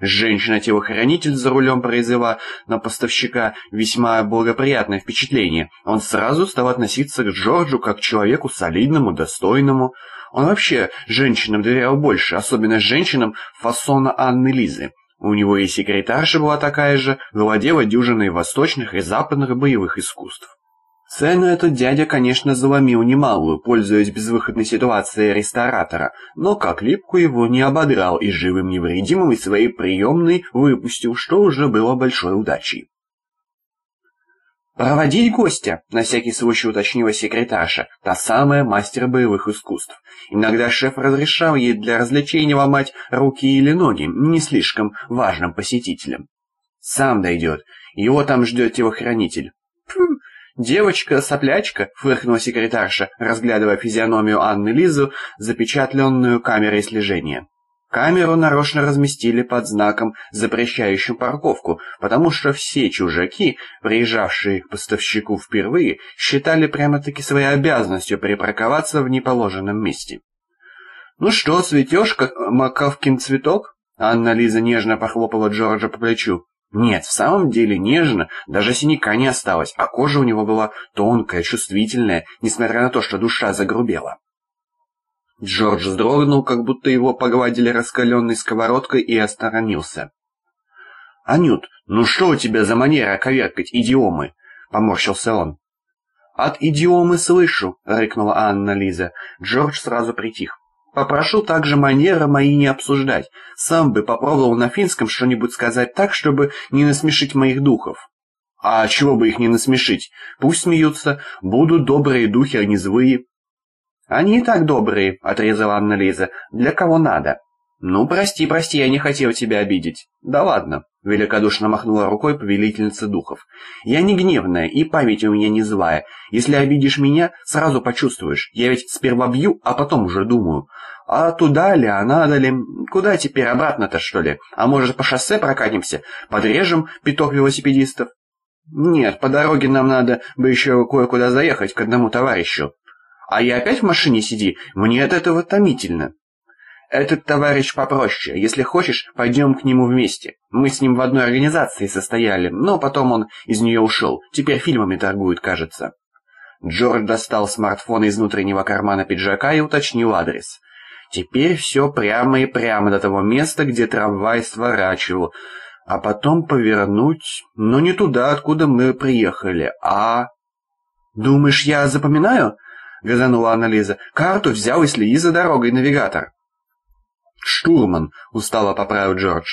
Женщина-телохранитель за рулем произвела на поставщика весьма благоприятное впечатление. Он сразу стал относиться к Джорджу как к человеку солидному, достойному. Он вообще женщинам доверял больше, особенно женщинам фасона Анны Лизы. У него и секретарша была такая же, владела дюжиной восточных и западных боевых искусств. Цену этот дядя, конечно, заломил немалую, пользуясь безвыходной ситуацией ресторатора, но как липку его не ободрал и живым невредимым из своей приемной выпустил, что уже было большой удачей. «Проводить гостя?» — на всякий случай уточнила секретарша, та самая мастер боевых искусств. Иногда шеф разрешал ей для развлечения ломать руки или ноги не слишком важным посетителям. «Сам дойдет. Его там ждет телохранитель». «Пф, девочка-соплячка», — фыркнула секретарша, разглядывая физиономию Анны Лизу, запечатленную камерой слежения. Камеру нарочно разместили под знаком, запрещающим парковку, потому что все чужаки, приезжавшие к поставщику впервые, считали прямо-таки своей обязанностью припарковаться в неположенном месте. «Ну что, цветешь, как маковкин цветок?» Анна Лиза нежно похлопала Джорджа по плечу. Нет, в самом деле нежно, даже синяка не осталось, а кожа у него была тонкая, чувствительная, несмотря на то, что душа загрубела. Джордж вздрогнул, как будто его погладили раскаленной сковородкой и осторонился. «Анют, ну что у тебя за манера коверкать идиомы?» — поморщился он. «От идиомы слышу», — рыкнула Анна Лиза. Джордж сразу притих. «Попрошу также манеры мои не обсуждать. Сам бы попробовал на финском что-нибудь сказать так, чтобы не насмешить моих духов». «А чего бы их не насмешить? Пусть смеются. Будут добрые духи, а не злые. «Они и так добрые», — отрезала Анна-Лиза. «Для кого надо?» «Ну, прости, прости, я не хотел тебя обидеть». «Да ладно», — великодушно махнула рукой повелительница духов. «Я не гневная, и память у меня не злая. Если обидишь меня, сразу почувствуешь. Я ведь сперва бью, а потом уже думаю. А туда ли, а надо ли? Куда теперь, обратно-то, что ли? А может, по шоссе прокатимся? Подрежем пяток велосипедистов?» «Нет, по дороге нам надо бы еще кое-куда заехать к одному товарищу». А я опять в машине сиди, мне от этого томительно. Этот товарищ попроще. Если хочешь, пойдем к нему вместе. Мы с ним в одной организации состояли, но потом он из нее ушел. Теперь фильмами торгует, кажется. Джордж достал смартфон из внутреннего кармана пиджака и уточнил адрес. Теперь все прямо и прямо до того места, где трамвай сворачивал, а потом повернуть, но не туда, откуда мы приехали, а... «Думаешь, я запоминаю?» — газанула Анализа. «Карту взял и следи за дорогой, навигатор». «Штурман», — устало поправил Джордж.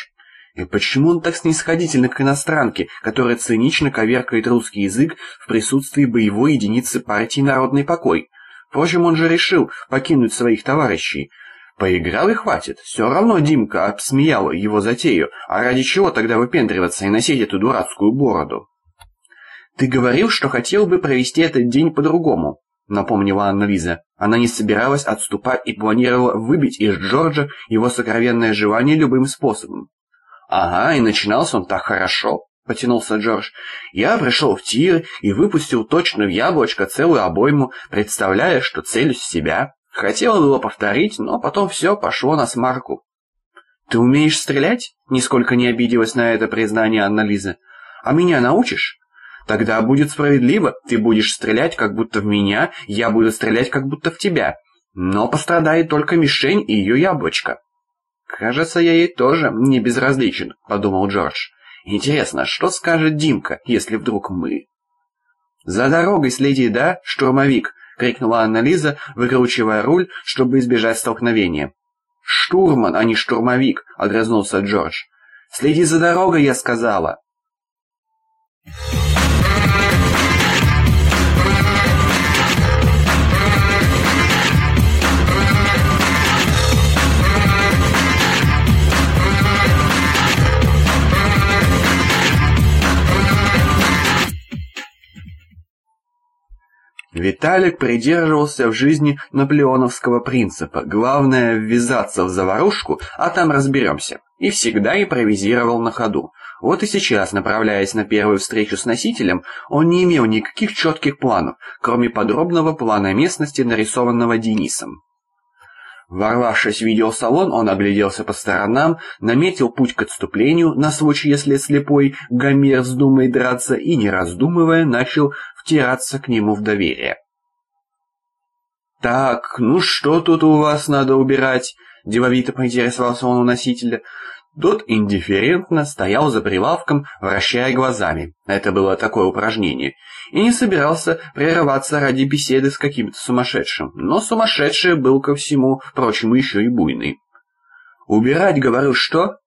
И почему он так снисходительно к иностранке, которая цинично коверкает русский язык в присутствии боевой единицы партии «Народный покой»? Впрочем, он же решил покинуть своих товарищей. Поиграл и хватит. Все равно Димка обсмеял его затею. А ради чего тогда выпендриваться и носить эту дурацкую бороду? «Ты говорил, что хотел бы провести этот день по-другому», — напомнила Анна-Лиза. Она не собиралась отступать и планировала выбить из Джорджа его сокровенное желание любым способом. «Ага, и начинался он так хорошо», — потянулся Джордж. «Я пришел в тир и выпустил точно в яблочко целую обойму, представляя, что целюсь в себя. Хотела было повторить, но потом все пошло на смарку». «Ты умеешь стрелять?» — нисколько не обиделась на это признание Анна-Лиза. «А меня научишь?» Тогда будет справедливо, ты будешь стрелять как будто в меня, я буду стрелять как будто в тебя. Но пострадает только мишень и ее яблочко. Кажется, я ей тоже не безразличен, подумал Джордж. Интересно, что скажет Димка, если вдруг мы... «За дорогой следи, да, штурмовик!» — крикнула Анна-Лиза, выкручивая руль, чтобы избежать столкновения. «Штурман, а не штурмовик!» — огрызнулся Джордж. «Следи за дорогой, я сказала!» Виталик придерживался в жизни наполеоновского принципа «главное ввязаться в заварушку, а там разберемся», и всегда импровизировал на ходу. Вот и сейчас, направляясь на первую встречу с носителем, он не имел никаких четких планов, кроме подробного плана местности, нарисованного Денисом. Ворвавшись в видеосалон, он огляделся по сторонам, наметил путь к отступлению на случай, если слепой Гомер вздумает драться, и, не раздумывая, начал втираться к нему в доверие. «Так, ну что тут у вас надо убирать?» — деловито поинтересовался он у носителя. Тот индифферентно стоял за прилавком, вращая глазами. Это было такое упражнение. И не собирался прерываться ради беседы с каким-то сумасшедшим. Но сумасшедший был ко всему прочему еще и буйный. «Убирать, говорю, что?»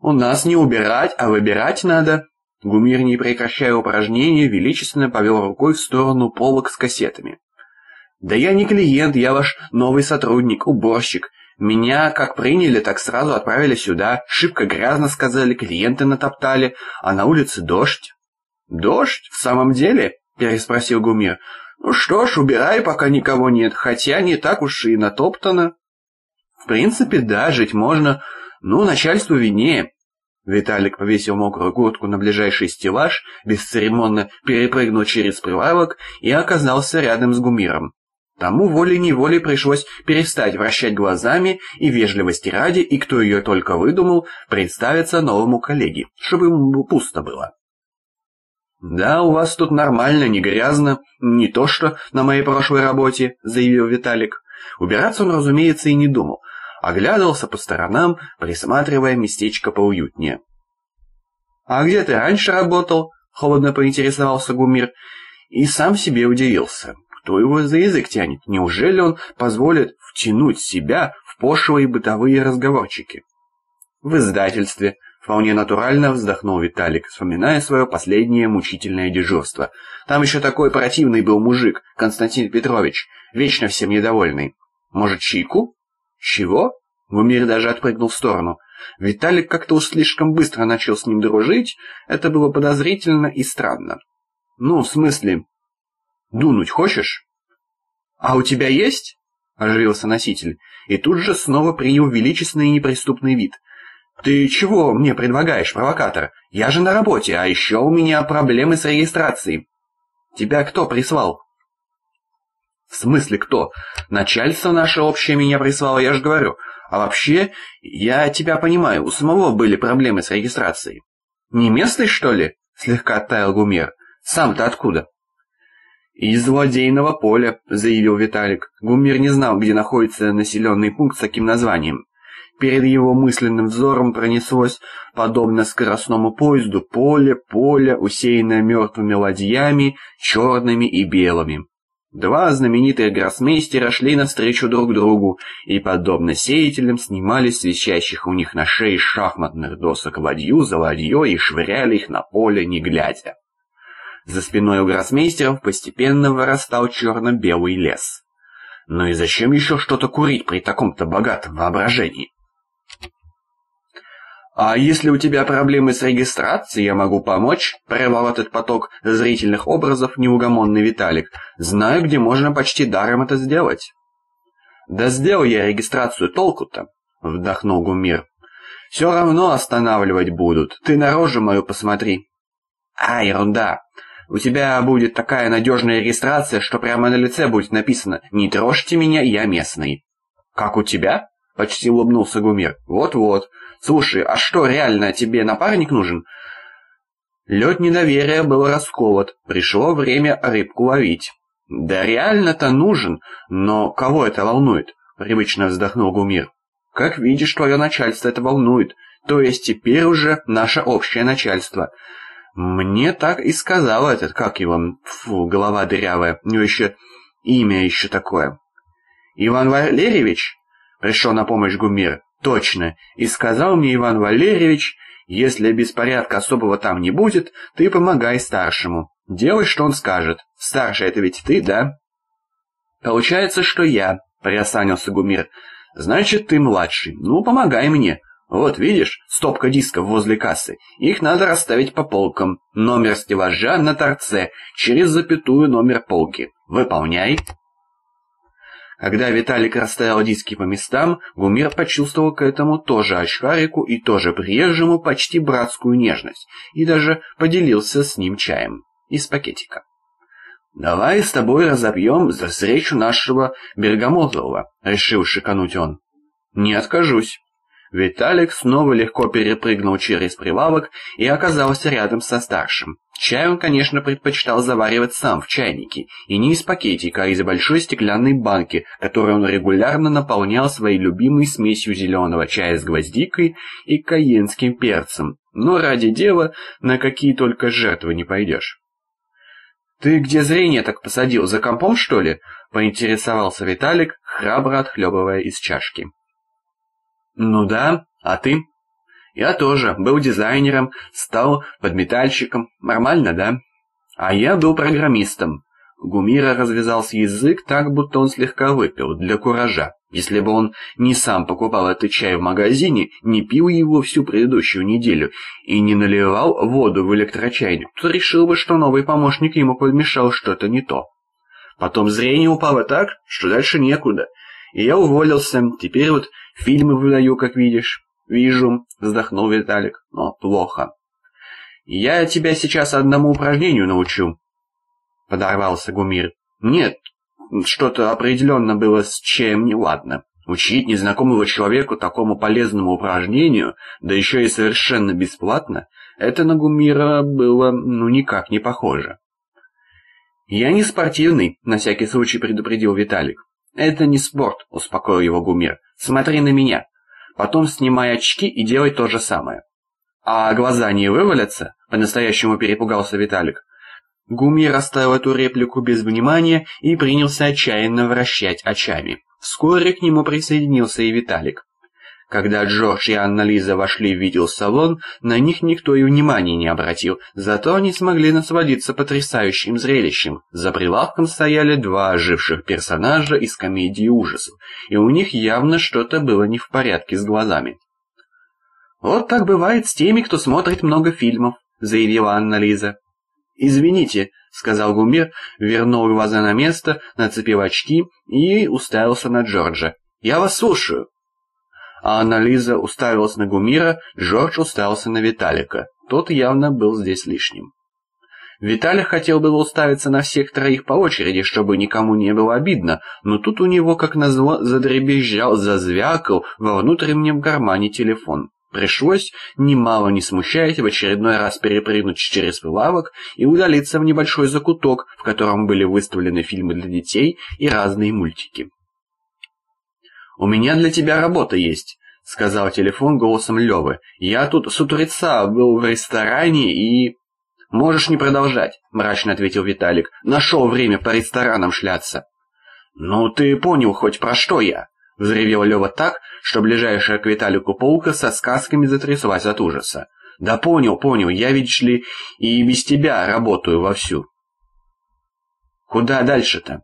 «У нас не убирать, а выбирать надо». Гумир, не прекращая упражнения, величественно повел рукой в сторону полок с кассетами. «Да я не клиент, я ваш новый сотрудник, уборщик. Меня как приняли, так сразу отправили сюда. Шибко грязно сказали, клиенты натоптали, а на улице дождь. Дождь? В самом деле? Переспросил Гумир. Ну что ж, убирай, пока никого нет, хотя не так уж и натоптано. В принципе, да, жить можно. Ну, начальству виднее. Виталик повесил мокрую куртку на ближайший стеллаж, бесцеремонно перепрыгнул через прилавок и оказался рядом с Гумиром. Тому волей-неволей пришлось перестать вращать глазами и вежливости ради, и кто ее только выдумал, представиться новому коллеге, чтобы ему пусто было. «Да, у вас тут нормально, не грязно, не то что на моей прошлой работе», — заявил Виталик. Убираться он, разумеется, и не думал. Оглядывался по сторонам, присматривая местечко поуютнее. «А где ты раньше работал?» — холодно поинтересовался Гумир. И сам себе удивился. Кто его за язык тянет? Неужели он позволит втянуть себя в пошлые бытовые разговорчики? В издательстве вполне натурально вздохнул Виталик, вспоминая свое последнее мучительное дежурство. Там еще такой противный был мужик, Константин Петрович, вечно всем недовольный. Может, чайку? Чего? Гумир даже отпрыгнул в сторону. Виталик как-то уж слишком быстро начал с ним дружить, это было подозрительно и странно. Ну, в смысле, Дунуть хочешь? А у тебя есть? Оживился носитель, и тут же снова принял величественный и неприступный вид. Ты чего мне предлагаешь, провокатор? Я же на работе, а еще у меня проблемы с регистрацией. Тебя кто прислал? В смысле кто? Начальство наше общее меня прислало, я же говорю. А вообще, я тебя понимаю, у самого были проблемы с регистрацией. Не местный, что ли? Слегка оттаял Гумер. Сам-то откуда? «Из злодейного поля», — заявил Виталик. Гумир не знал, где находится населенный пункт с таким названием. Перед его мысленным взором пронеслось, подобно скоростному поезду, поле, поле, усеянное мертвыми ладьями, черными и белыми. Два знаменитых гроссмейстера шли навстречу друг другу и, подобно сеятелям, снимали с висящих у них на шее шахматных досок ладью за ладьей и швыряли их на поле, не глядя. За спиной у гроссмейстеров постепенно вырастал черно-белый лес. Ну и зачем еще что-то курить при таком-то богатом воображении? «А если у тебя проблемы с регистрацией, я могу помочь», — прервал этот поток зрительных образов неугомонный Виталик. «Знаю, где можно почти даром это сделать». «Да сделал я регистрацию толку-то», — вдохнул Гумир. «Все равно останавливать будут. Ты на рожу мою посмотри». «А, ерунда. У тебя будет такая надежная регистрация, что прямо на лице будет написано «Не трожьте меня, я местный». «Как у тебя?» — почти улыбнулся Гумир. «Вот-вот. Слушай, а что, реально тебе напарник нужен?» Лед недоверия был расковат. Пришло время рыбку ловить. «Да реально-то нужен, но кого это волнует?» — привычно вздохнул Гумир. «Как видишь, твое начальство это волнует. То есть теперь уже наше общее начальство. Мне так и сказал этот, как его, фу, голова дырявая, у него еще имя еще такое. Иван Валерьевич? Пришел на помощь Гумир. Точно. И сказал мне Иван Валерьевич, если беспорядка особого там не будет, ты помогай старшему. Делай, что он скажет. Старший это ведь ты, да? Получается, что я, приосанился Гумир. Значит, ты младший. Ну, помогай мне. Вот видишь, стопка дисков возле кассы. Их надо расставить по полкам. Номер стеллажа на торце, через запятую номер полки. Выполняй. Когда Виталик расставил диски по местам, Гумер почувствовал к этому тоже очкарику и тоже приезжему почти братскую нежность, и даже поделился с ним чаем из пакетика. «Давай с тобой разобьем за встречу нашего Бергамотова», — решил шикануть он. «Не откажусь». Виталик снова легко перепрыгнул через прилавок и оказался рядом со старшим. Чай он, конечно, предпочитал заваривать сам в чайнике, и не из пакетика, а из большой стеклянной банки, которую он регулярно наполнял своей любимой смесью зеленого чая с гвоздикой и каенским перцем. Но ради дела на какие только жертвы не пойдешь. «Ты где зрение так посадил, за компом, что ли?» — поинтересовался Виталик, храбро отхлебывая из чашки. «Ну да, а ты?» «Я тоже, был дизайнером, стал подметальщиком. Нормально, да?» «А я был программистом». Гумира развязался язык так, будто он слегка выпил, для куража. Если бы он не сам покупал этот чай в магазине, не пил его всю предыдущую неделю и не наливал воду в электрочайник, то решил бы, что новый помощник ему подмешал что-то не то. Потом зрение упало так, что дальше некуда. И я уволился, теперь вот фильмы выдаю, как видишь. «Вижу», — вздохнул Виталик, — «но плохо». «Я тебя сейчас одному упражнению научу», — подорвался Гумир. «Нет, что-то определенно было с чем неладно. Учить незнакомого человеку такому полезному упражнению, да еще и совершенно бесплатно, это на Гумира было ну никак не похоже. «Я не спортивный», — на всякий случай предупредил Виталик. «Это не спорт», — успокоил его Гумир. «Смотри на меня. Потом снимай очки и делай то же самое». «А глаза не вывалятся?» — по-настоящему перепугался Виталик. Гумир оставил эту реплику без внимания и принялся отчаянно вращать очами. Вскоре к нему присоединился и Виталик. Когда Джордж и Анна-Лиза вошли в видеосалон, на них никто и внимания не обратил, зато они смогли насладиться потрясающим зрелищем. За прилавком стояли два оживших персонажа из комедии ужасов, и у них явно что-то было не в порядке с глазами. «Вот так бывает с теми, кто смотрит много фильмов», — заявила Анна-Лиза. «Извините», — сказал Гумир, вернул глаза на место, нацепил очки и уставился на Джорджа. «Я вас слушаю». А Анна-Лиза уставилась на Гумира, Джордж уставился на Виталика. Тот явно был здесь лишним. Виталик хотел было уставиться на всех троих по очереди, чтобы никому не было обидно, но тут у него, как назло, задребезжал, зазвякал во внутреннем кармане телефон. Пришлось, немало не смущаясь, в очередной раз перепрыгнуть через прилавок и удалиться в небольшой закуток, в котором были выставлены фильмы для детей и разные мультики. «У меня для тебя работа есть», — сказал телефон голосом Лёвы. «Я тут с утреца был в ресторане и...» «Можешь не продолжать», — мрачно ответил Виталик. «Нашел время по ресторанам шляться». «Ну, ты понял хоть про что я?» — взревел Лёва так, что ближайшая к Виталику полка со сказками затряслась от ужаса. «Да понял, понял, я, видишь ли, и без тебя работаю вовсю». «Куда дальше-то?»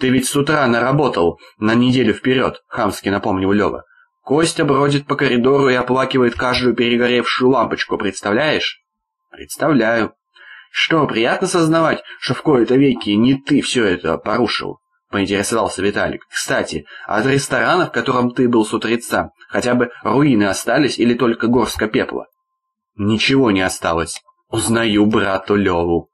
«Ты ведь с утра наработал на неделю вперед», — хамски напомнил Лёва. «Костя бродит по коридору и оплакивает каждую перегоревшую лампочку, представляешь?» «Представляю». «Что, приятно сознавать, что в кои-то веки не ты все это порушил?» — поинтересовался Виталик. «Кстати, от ресторана, в котором ты был с утреца, хотя бы руины остались или только горстка пепла?» «Ничего не осталось. Узнаю брату Леву».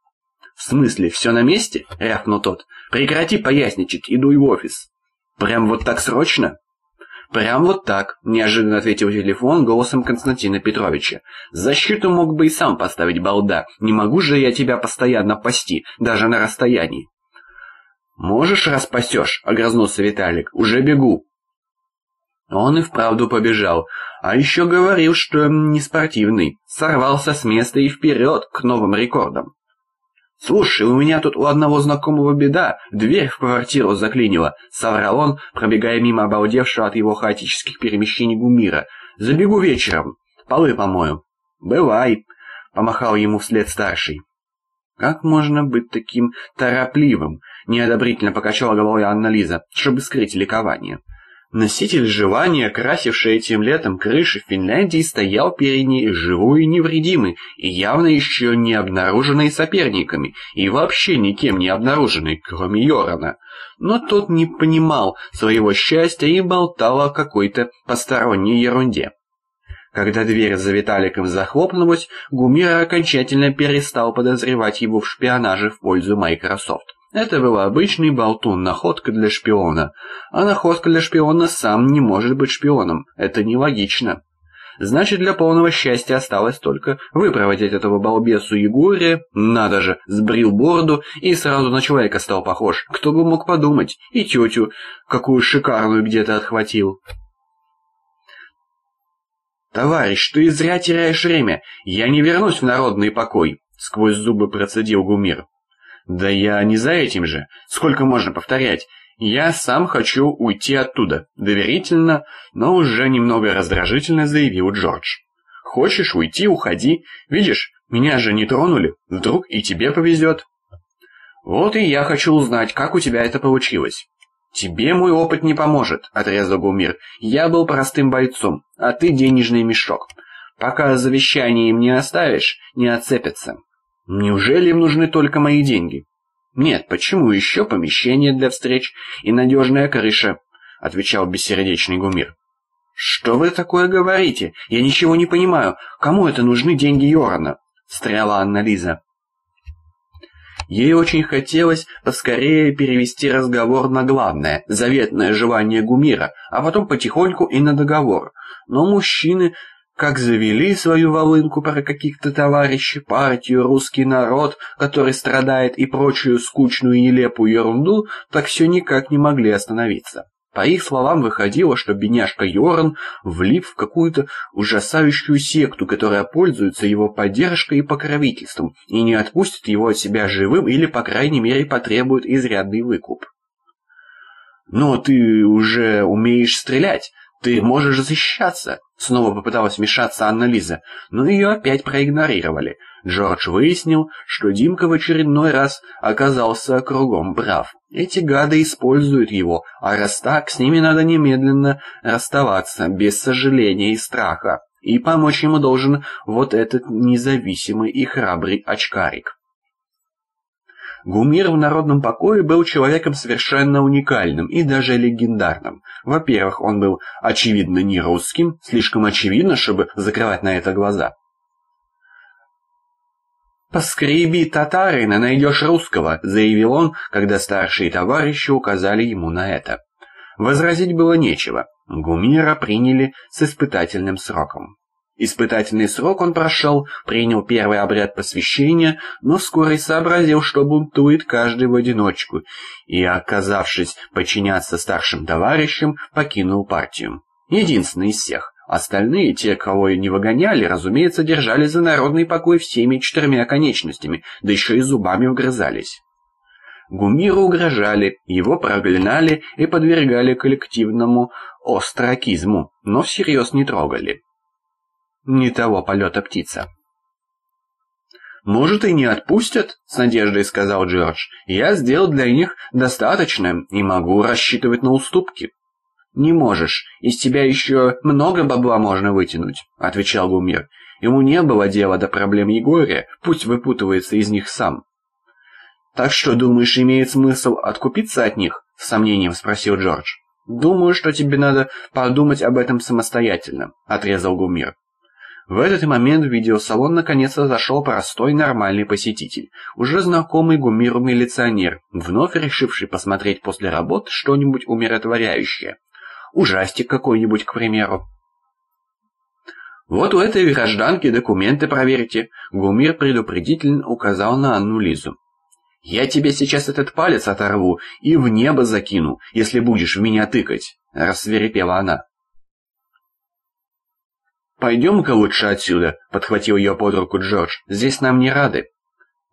«В смысле, все на месте?» — рявкнул тот. «Прекрати поясничать, иду и в офис». «Прям вот так срочно?» «Прям вот так», — неожиданно ответил телефон голосом Константина Петровича. «Защиту мог бы и сам поставить, балда. Не могу же я тебя постоянно пасти, даже на расстоянии». «Можешь, распасешь?» — огрызнулся Виталик. «Уже бегу». Он и вправду побежал, а еще говорил, что не спортивный, сорвался с места и вперед к новым рекордам. «Слушай, у меня тут у одного знакомого беда, дверь в квартиру заклинила», — соврал он, пробегая мимо обалдевшего от его хаотических перемещений Гумира. «Забегу вечером, полы помою». «Бывай», — помахал ему вслед старший. «Как можно быть таким торопливым?» — неодобрительно покачала головой Анна-Лиза, чтобы скрыть ликование. Носитель желания, красивший этим летом крыши Финляндии, стоял перед ней живой и невредимый, и явно еще не обнаруженный соперниками, и вообще никем не обнаруженный, кроме Йорана. Но тот не понимал своего счастья и болтал о какой-то посторонней ерунде. Когда дверь за Виталиком захлопнулась, Гумира окончательно перестал подозревать его в шпионаже в пользу Microsoft. Это был обычный болтун, находка для шпиона. А находка для шпиона сам не может быть шпионом. Это нелогично. Значит, для полного счастья осталось только выпроводить этого балбесу Егория, надо же, сбрил бороду и сразу на человека стал похож. Кто бы мог подумать, и тетю, какую шикарную где-то отхватил. «Товарищ, ты зря теряешь время, я не вернусь в народный покой», — сквозь зубы процедил Гумир. «Да я не за этим же. Сколько можно повторять? Я сам хочу уйти оттуда», — доверительно, но уже немного раздражительно заявил Джордж. «Хочешь уйти, уходи. Видишь, меня же не тронули. Вдруг и тебе повезет». «Вот и я хочу узнать, как у тебя это получилось». «Тебе мой опыт не поможет», — отрезал Гумир. «Я был простым бойцом, а ты денежный мешок. Пока завещание им не оставишь, не отцепятся». Неужели им нужны только мои деньги? Нет, почему еще помещение для встреч и надежная крыша? Отвечал бессердечный Гумир. Что вы такое говорите? Я ничего не понимаю. Кому это нужны деньги Йорана? Встряла Анна Лиза. Ей очень хотелось поскорее перевести разговор на главное, заветное желание Гумира, а потом потихоньку и на договор. Но мужчины как завели свою волынку про каких-то товарищей, партию, русский народ, который страдает и прочую скучную и нелепую ерунду, так все никак не могли остановиться. По их словам, выходило, что бедняжка Йорн влип в какую-то ужасающую секту, которая пользуется его поддержкой и покровительством, и не отпустит его от себя живым или, по крайней мере, потребует изрядный выкуп. «Но ты уже умеешь стрелять, ты можешь защищаться», Снова попыталась вмешаться Анна-Лиза, но ее опять проигнорировали. Джордж выяснил, что Димка в очередной раз оказался кругом прав. Эти гады используют его, а раз так, с ними надо немедленно расставаться, без сожаления и страха. И помочь ему должен вот этот независимый и храбрый очкарик. Гумир в народном покое был человеком совершенно уникальным и даже легендарным. Во-первых, он был очевидно не русским, слишком очевидно, чтобы закрывать на это глаза. «Поскреби татарина, найдешь русского», — заявил он, когда старшие товарищи указали ему на это. Возразить было нечего. Гумира приняли с испытательным сроком. Испытательный срок он прошел, принял первый обряд посвящения, но вскоре сообразил, что бунтует каждый в одиночку, и, оказавшись подчиняться старшим товарищам, покинул партию. Единственный из всех. Остальные, те, кого не выгоняли, разумеется, держали за народный покой всеми четырьмя конечностями, да еще и зубами угрызались. Гумиру угрожали, его проклинали и подвергали коллективному остракизму, но всерьез не трогали не того полета птица. «Может, и не отпустят?» — с надеждой сказал Джордж. «Я сделал для них достаточно и могу рассчитывать на уступки». «Не можешь. Из тебя еще много бабла можно вытянуть», — отвечал Гумир. Ему не было дела до проблем Егория, пусть выпутывается из них сам. «Так что, думаешь, имеет смысл откупиться от них?» — с сомнением спросил Джордж. «Думаю, что тебе надо подумать об этом самостоятельно», — отрезал Гумир. В этот момент в видеосалон наконец-то зашел простой нормальный посетитель, уже знакомый Гумиру милиционер, вновь решивший посмотреть после работы что-нибудь умиротворяющее. Ужастик какой-нибудь, к примеру. «Вот у этой гражданки документы проверьте», — Гумир предупредительно указал на Анну Лизу. «Я тебе сейчас этот палец оторву и в небо закину, если будешь в меня тыкать», — рассверепела она. «Пойдем-ка лучше отсюда», — подхватил ее под руку Джордж. «Здесь нам не рады».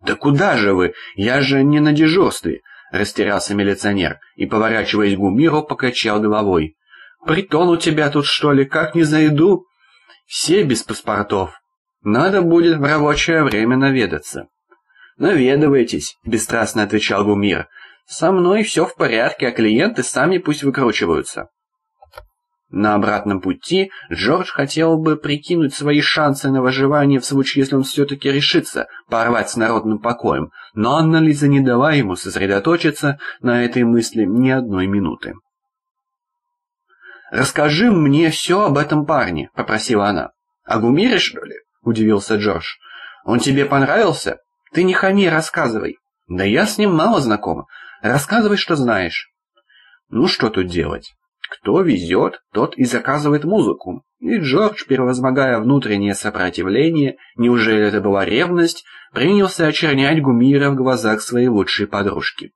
«Да куда же вы? Я же не на дежурстве», — растерялся милиционер и, поворачиваясь к Гумиру, покачал головой. «Притон у тебя тут, что ли? Как не зайду?» «Все без паспортов. Надо будет в рабочее время наведаться». «Наведывайтесь», — бесстрастно отвечал Гумир. «Со мной все в порядке, а клиенты сами пусть выкручиваются». На обратном пути Джордж хотел бы прикинуть свои шансы на выживание в случае, если он все-таки решится порвать с народным покоем, но Анна Лиза не дала ему сосредоточиться на этой мысли ни одной минуты. «Расскажи мне все об этом парне», — попросила она. «А Гумире, что ли?» — удивился Джордж. «Он тебе понравился? Ты не хами, рассказывай». «Да я с ним мало знакома. Рассказывай, что знаешь». «Ну что тут делать? Кто везет, тот и заказывает музыку. И Джордж, превозмогая внутреннее сопротивление, неужели это была ревность, принялся очернять Гумира в глазах своей лучшей подружки.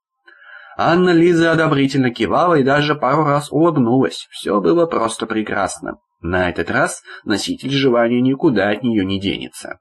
Анна Лиза одобрительно кивала и даже пару раз улыбнулась. Все было просто прекрасно. На этот раз носитель желания никуда от нее не денется.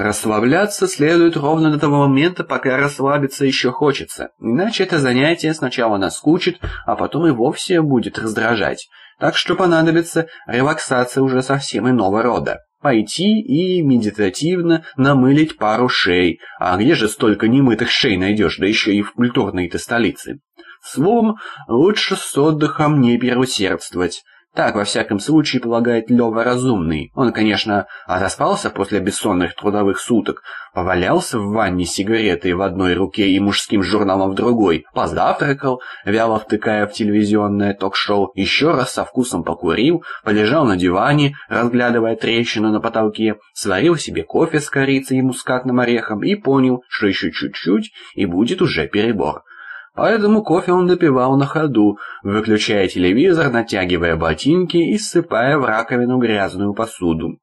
Расслабляться следует ровно до того момента, пока расслабиться еще хочется. Иначе это занятие сначала наскучит, а потом и вовсе будет раздражать. Так что понадобится релаксация уже совсем иного рода. Пойти и медитативно намылить пару шей. А где же столько немытых шей найдешь, да еще и в культурной-то столице? Словом, лучше с отдыхом не переусердствовать. Так, во всяком случае, полагает Лёва разумный. Он, конечно, отоспался после бессонных трудовых суток, повалялся в ванне сигаретой в одной руке и мужским журналом в другой, позавтракал, вяло втыкая в телевизионное ток-шоу, еще раз со вкусом покурил, полежал на диване, разглядывая трещину на потолке, сварил себе кофе с корицей и мускатным орехом и понял, что еще чуть-чуть и будет уже перебор. Поэтому кофе он допивал на ходу, выключая телевизор, натягивая ботинки и ссыпая в раковину грязную посуду.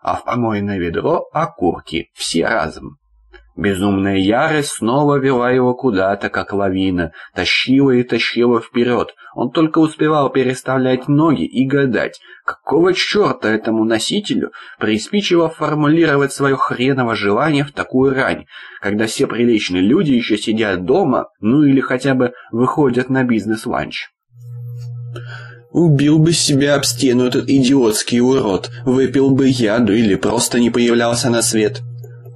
А в помойное ведро окурки, все разом. Безумная ярость снова вела его куда-то, как лавина, тащила и тащила вперед. Он только успевал переставлять ноги и гадать, какого черта этому носителю приспичило формулировать свое хреново желание в такую рань, когда все приличные люди еще сидят дома, ну или хотя бы выходят на бизнес-ланч. Убил бы себя об стену этот идиотский урод, выпил бы яду или просто не появлялся на свет.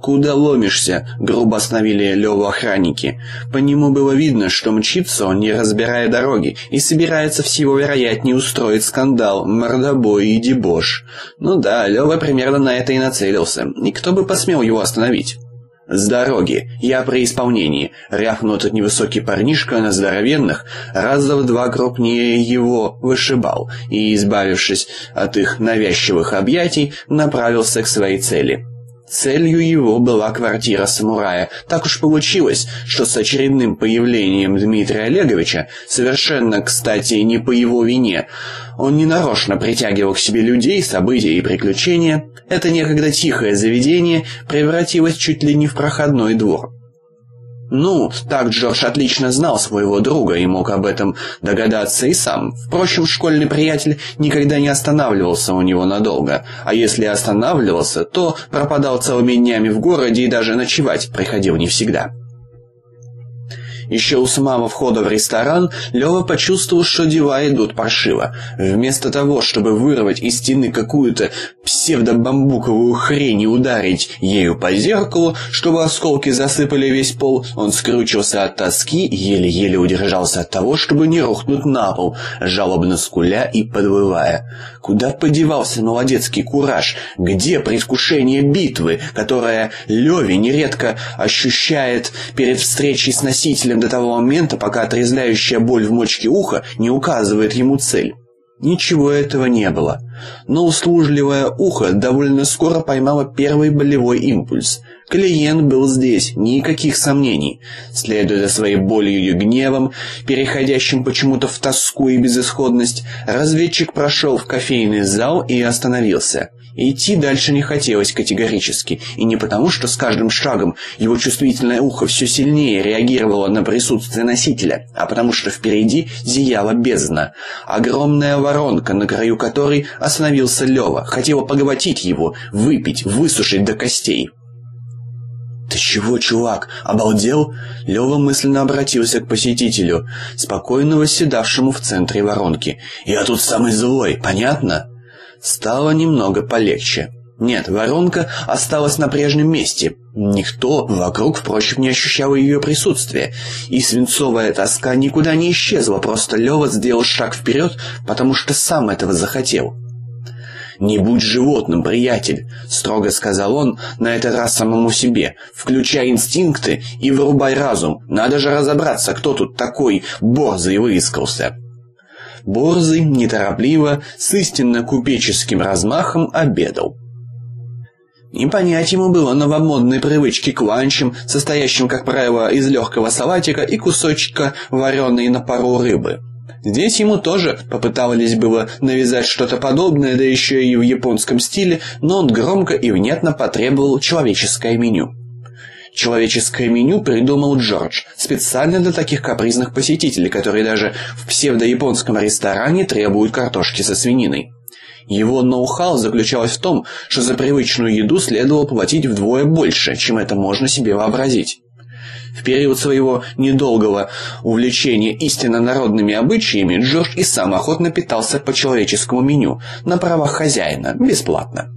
«Куда ломишься?» — грубо остановили Леву охранники. По нему было видно, что мчится он, не разбирая дороги, и собирается всего вероятнее устроить скандал, мордобой и дебош. Ну да, Лева примерно на это и нацелился, и кто бы посмел его остановить? «С дороги! Я при исполнении!» — рявкнул этот невысокий парнишка на здоровенных, раза в два крупнее его вышибал, и, избавившись от их навязчивых объятий, направился к своей цели — Целью его была квартира самурая. Так уж получилось, что с очередным появлением Дмитрия Олеговича, совершенно, кстати, не по его вине, он ненарочно притягивал к себе людей, события и приключения, это некогда тихое заведение превратилось чуть ли не в проходной двор. Ну, так Джордж отлично знал своего друга и мог об этом догадаться и сам. Впрочем, школьный приятель никогда не останавливался у него надолго, а если останавливался, то пропадал целыми днями в городе и даже ночевать приходил не всегда. Еще у самого входа в ресторан Лева почувствовал, что дела идут паршиво. Вместо того, чтобы вырвать из стены какую-то псевдобамбуковую хрень и ударить ею по зеркалу, чтобы осколки засыпали весь пол, он скрючился от тоски и еле-еле удержался от того, чтобы не рухнуть на пол, жалобно скуля и подвывая. Куда подевался молодецкий кураж? Где предвкушение битвы, которое Леве нередко ощущает перед встречей с носителем до того момента, пока отрезвляющая боль в мочке уха не указывает ему цель. Ничего этого не было. Но услужливое ухо довольно скоро поймало первый болевой импульс. Клиент был здесь, никаких сомнений. Следуя за своей болью и гневом, переходящим почему-то в тоску и безысходность, разведчик прошел в кофейный зал и остановился. Идти дальше не хотелось категорически, и не потому, что с каждым шагом его чувствительное ухо все сильнее реагировало на присутствие носителя, а потому что впереди зияла бездна. Огромная воронка, на краю которой остановился Лева, хотела поглотить его, выпить, высушить до костей. «Ты чего, чувак, обалдел?» Лёва мысленно обратился к посетителю, спокойно восседавшему в центре воронки. «Я тут самый злой, понятно?» Стало немного полегче. Нет, воронка осталась на прежнем месте. Никто вокруг, впрочем, не ощущал ее присутствия. И свинцовая тоска никуда не исчезла, просто Лёва сделал шаг вперед, потому что сам этого захотел. «Не будь животным, приятель», — строго сказал он, на этот раз самому себе. «Включай инстинкты и вырубай разум. Надо же разобраться, кто тут такой борзый выискался». Борзый, неторопливо, с истинно купеческим размахом обедал. И понять ему было новомодной привычки к ланчам, состоящим, как правило, из легкого салатика и кусочка вареной на пару рыбы. Здесь ему тоже попытались было навязать что-то подобное, да еще и в японском стиле, но он громко и внятно потребовал человеческое меню. Человеческое меню придумал Джордж, специально для таких капризных посетителей, которые даже в псевдояпонском ресторане требуют картошки со свининой. Его ноу-хау заключалось в том, что за привычную еду следовало платить вдвое больше, чем это можно себе вообразить. В период своего недолгого увлечения истинно народными обычаями Джордж и сам охотно питался по человеческому меню, на правах хозяина, бесплатно.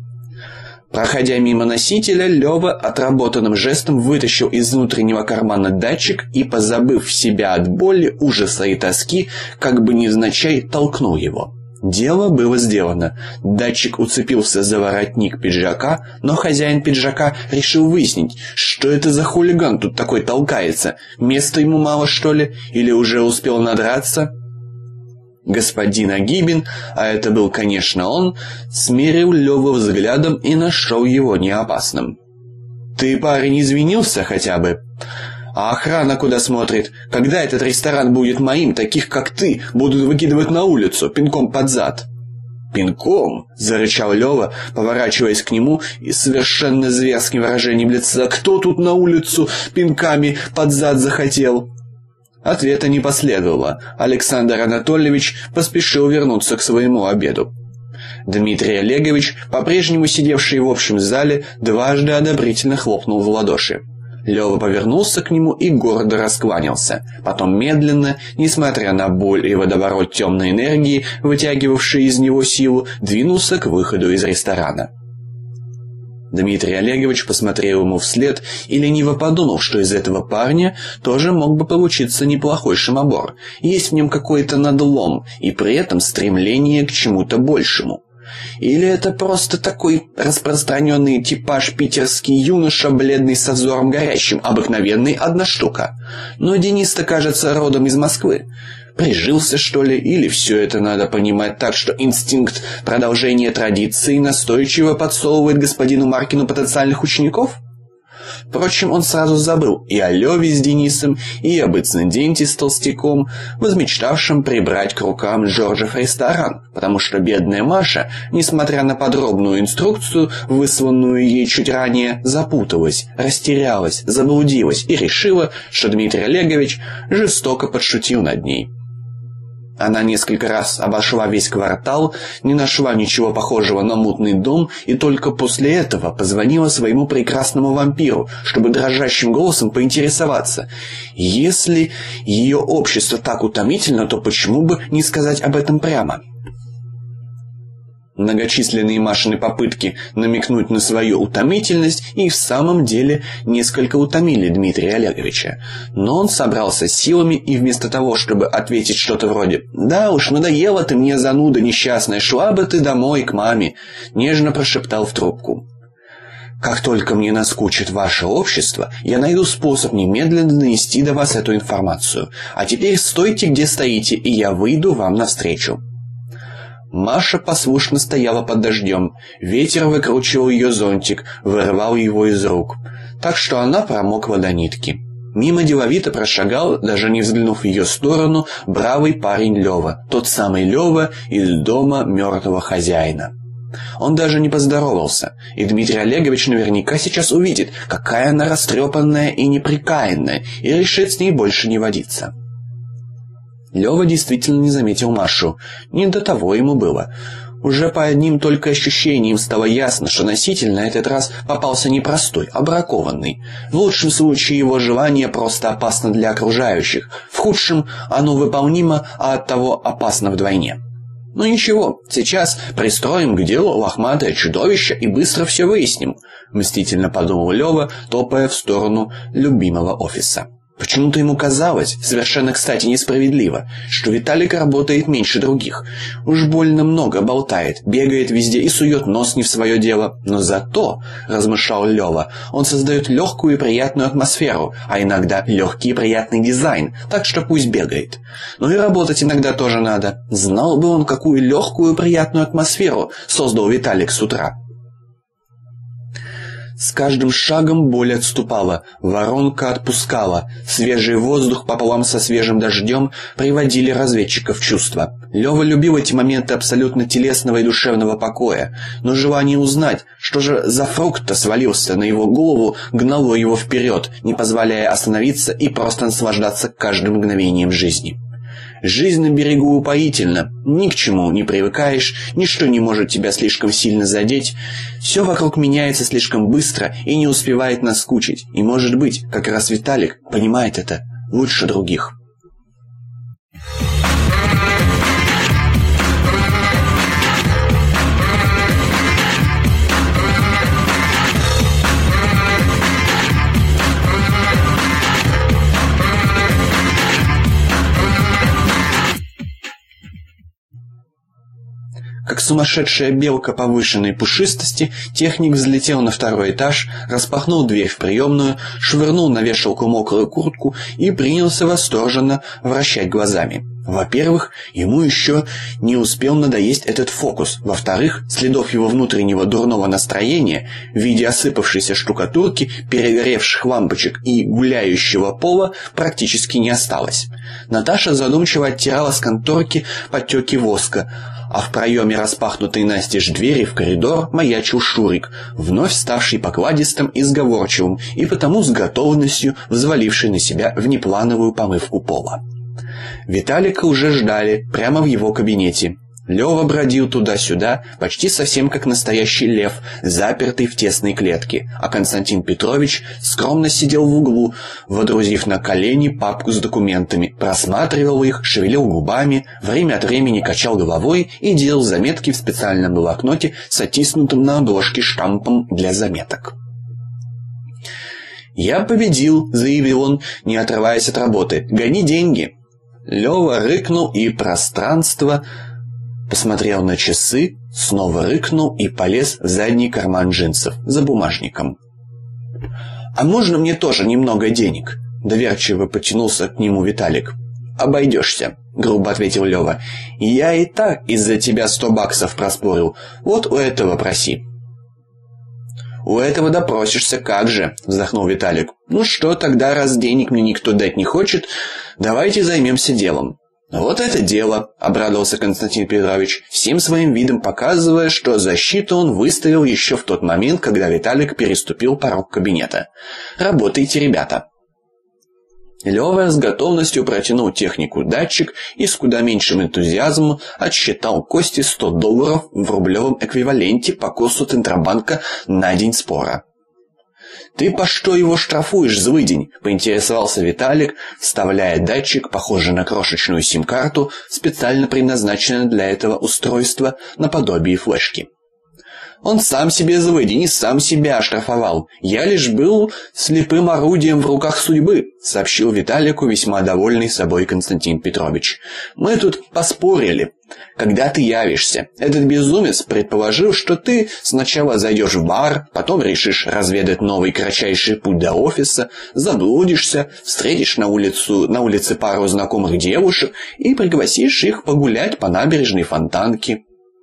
Проходя мимо носителя, Лёва отработанным жестом вытащил из внутреннего кармана датчик и, позабыв себя от боли, ужаса и тоски, как бы невзначай толкнул его. Дело было сделано. Датчик уцепился за воротник пиджака, но хозяин пиджака решил выяснить, что это за хулиган тут такой толкается. Места ему мало, что ли? Или уже успел надраться? Господин Агибин, а это был, конечно, он, смерил Леву взглядом и нашел его неопасным. «Ты, парень, извинился хотя бы?» А охрана куда смотрит? Когда этот ресторан будет моим, таких как ты будут выкидывать на улицу, пинком под зад?» «Пинком?» — зарычал Лёва, поворачиваясь к нему и совершенно зверским выражением лица. «Кто тут на улицу пинками под зад захотел?» Ответа не последовало. Александр Анатольевич поспешил вернуться к своему обеду. Дмитрий Олегович, по-прежнему сидевший в общем зале, дважды одобрительно хлопнул в ладоши. Лёва повернулся к нему и гордо раскланялся. Потом медленно, несмотря на боль и водоворот темной энергии, вытягивавший из него силу, двинулся к выходу из ресторана. Дмитрий Олегович посмотрел ему вслед и лениво подумал, что из этого парня тоже мог бы получиться неплохой шимобор. Есть в нем какой-то надлом и при этом стремление к чему-то большему. Или это просто такой распространенный типаж питерский юноша, бледный с взором горящим, обыкновенный одна штука. Но Денис-то, кажется, родом из Москвы. Прижился, что ли, или все это надо понимать так, что инстинкт продолжения традиции настойчиво подсовывает господину Маркину потенциальных учеников? Впрочем, он сразу забыл и о Леве с Денисом, и об инциденте с Толстяком, возмечтавшим прибрать к рукам Джорджев ресторан, потому что бедная Маша, несмотря на подробную инструкцию, высланную ей чуть ранее, запуталась, растерялась, заблудилась и решила, что Дмитрий Олегович жестоко подшутил над ней. Она несколько раз обошла весь квартал, не нашла ничего похожего на мутный дом и только после этого позвонила своему прекрасному вампиру, чтобы дрожащим голосом поинтересоваться. Если ее общество так утомительно, то почему бы не сказать об этом прямо? Многочисленные Машины попытки намекнуть на свою утомительность и в самом деле несколько утомили Дмитрия Олеговича. Но он собрался силами и вместо того, чтобы ответить что-то вроде «Да уж, надоело ты мне, зануда несчастная, шла бы ты домой к маме», нежно прошептал в трубку. Как только мне наскучит ваше общество, я найду способ немедленно донести до вас эту информацию. А теперь стойте, где стоите, и я выйду вам навстречу. Маша послушно стояла под дождем. Ветер выкручивал ее зонтик, вырывал его из рук. Так что она промокла до нитки. Мимо деловито прошагал, даже не взглянув в ее сторону, бравый парень Лева. Тот самый Лева из дома мертвого хозяина. Он даже не поздоровался, и Дмитрий Олегович наверняка сейчас увидит, какая она растрепанная и неприкаянная, и решит с ней больше не водиться. Лёва действительно не заметил Машу. Не до того ему было. Уже по одним только ощущениям стало ясно, что носитель на этот раз попался не простой, а бракованный. В лучшем случае его желание просто опасно для окружающих, в худшем оно выполнимо, а оттого опасно вдвойне. Ну ничего, сейчас пристроим к делу лохматое чудовище и быстро все выясним, мстительно подумал Лева, топая в сторону любимого офиса. Почему-то ему казалось, совершенно кстати несправедливо, что Виталик работает меньше других. Уж больно много болтает, бегает везде и сует нос не в свое дело. Но зато, размышлял Лева, он создает легкую и приятную атмосферу, а иногда легкий и приятный дизайн, так что пусть бегает. Но и работать иногда тоже надо. Знал бы он, какую легкую и приятную атмосферу создал Виталик с утра. С каждым шагом боль отступала, воронка отпускала, свежий воздух пополам со свежим дождем приводили разведчиков в чувство. Лёва любил эти моменты абсолютно телесного и душевного покоя, но желание узнать, что же за фрукт-то свалился на его голову, гнало его вперед, не позволяя остановиться и просто наслаждаться каждым мгновением жизни. Жизнь на берегу упоительна, ни к чему не привыкаешь, ничто не может тебя слишком сильно задеть. Все вокруг меняется слишком быстро и не успевает наскучить. И, может быть, как раз Виталик понимает это лучше других. Как сумасшедшая белка повышенной пушистости, техник взлетел на второй этаж, распахнул дверь в приемную, швырнул на вешалку мокрую куртку и принялся восторженно вращать глазами. Во-первых, ему еще не успел надоесть этот фокус. Во-вторых, следов его внутреннего дурного настроения в виде осыпавшейся штукатурки, перегоревших лампочек и гуляющего пола практически не осталось. Наташа задумчиво оттирала с конторки потеки воска, а в проеме распахнутой настежь двери в коридор маячил Шурик, вновь ставший покладистым и сговорчивым, и потому с готовностью взваливший на себя внеплановую помывку пола. Виталика уже ждали прямо в его кабинете. Лёва бродил туда-сюда, почти совсем как настоящий лев, запертый в тесной клетке, а Константин Петрович скромно сидел в углу, водрузив на колени папку с документами, просматривал их, шевелил губами, время от времени качал головой и делал заметки в специальном блокноте с оттиснутым на обложке штампом для заметок. «Я победил», — заявил он, не отрываясь от работы. «Гони деньги». Лёва рыкнул, и пространство посмотрел на часы, снова рыкнул и полез в задний карман джинсов за бумажником. «А можно мне тоже немного денег?» Доверчиво потянулся к нему Виталик. «Обойдешься», — грубо ответил Лева. «Я и так из-за тебя сто баксов проспорил. Вот у этого проси». «У этого допросишься, как же», — вздохнул Виталик. «Ну что, тогда, раз денег мне никто дать не хочет, давайте займемся делом. «Вот это дело!» — обрадовался Константин Петрович, всем своим видом показывая, что защиту он выставил еще в тот момент, когда Виталик переступил порог кабинета. «Работайте, ребята!» Лёва с готовностью протянул технику датчик и с куда меньшим энтузиазмом отсчитал Кости 100 долларов в рублевом эквиваленте по курсу Центробанка на день спора. «Ты по что его штрафуешь, злыдень?» — поинтересовался Виталик, вставляя датчик, похожий на крошечную сим-карту, специально предназначенную для этого устройства, наподобие флешки. Он сам себе злыдень и сам себя оштрафовал. Я лишь был слепым орудием в руках судьбы, сообщил Виталику весьма довольный собой Константин Петрович. Мы тут поспорили. Когда ты явишься, этот безумец предположил, что ты сначала зайдешь в бар, потом решишь разведать новый кратчайший путь до офиса, заблудишься, встретишь на улицу, на улице пару знакомых девушек и пригласишь их погулять по набережной Фонтанки.